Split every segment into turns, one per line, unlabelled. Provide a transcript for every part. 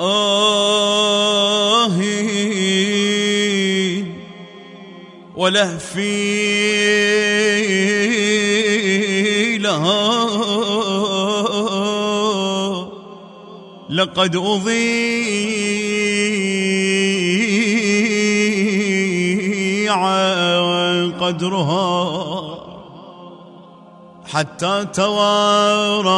آهي ولهفي لها لقد أضيع قدرها حتى توارى.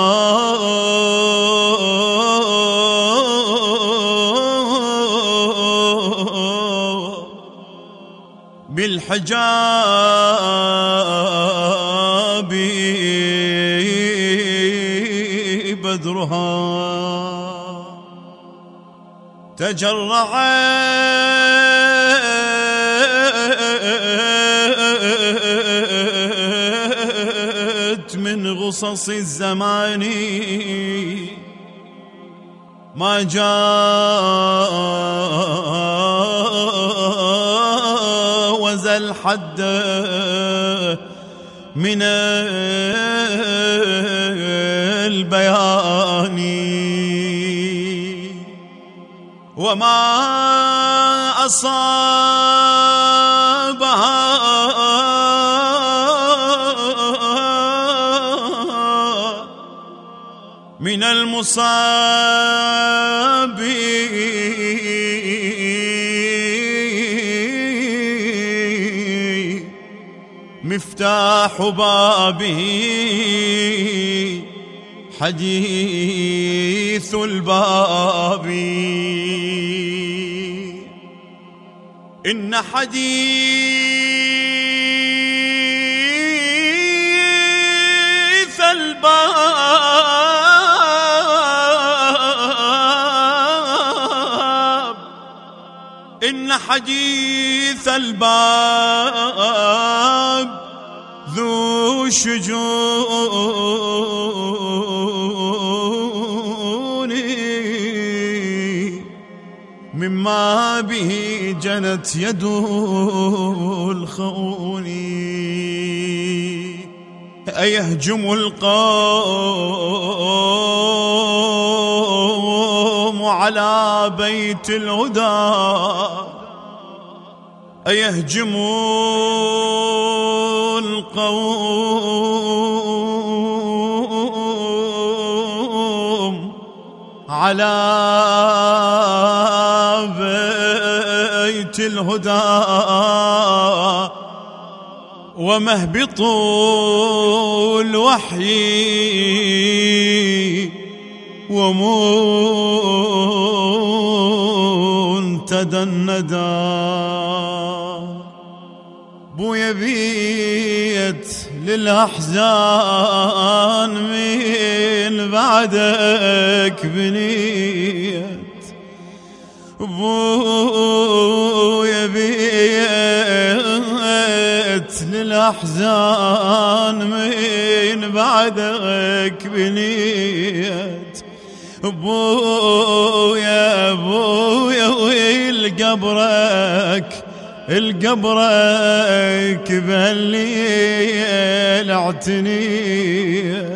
بالحجاب بدرها. تجرعت من غصص الزمان. ما جاوز الحد من البيان. وما أصابها من المصاب مفتاح بابه حديث الباب. إن حديث حديث الباب ذو شجون مما به جنت يد الخون. أيهجم القوم على بيت الهدى أيهجم القوم على بيت الهدى ومهبط الوحي ومنتدى الندى بويا بيت للأحزان من بعدك بنيت. بويا بيت للأحزان من بعدك بنيت. بويا بويا والقبرك القبرك بالليل اعتنيت.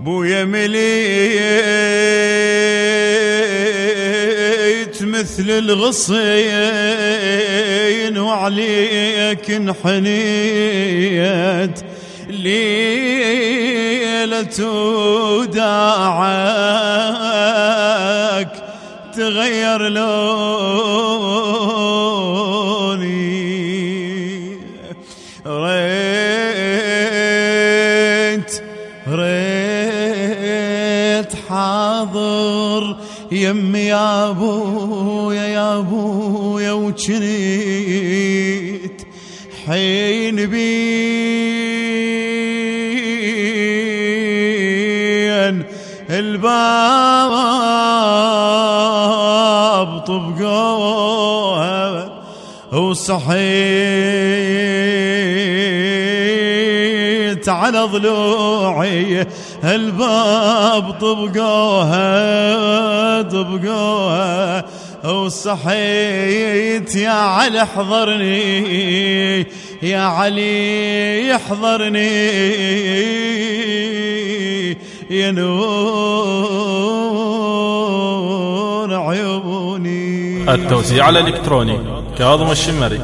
بويا مليت مثل الغصين وعليك انحنيت. ليلة داعك تغير لوني. ريت ريت حاضر يمي يا أبويا يا أبويا وجنيت حين بين الباب طبقوها وصحيت على ضلوعي الباب طبقوها طبقوها وصحيت يا علي احضرني يا علي احضرني. ينور عيوني.
التوزيع الإلكتروني كاظم الشمري.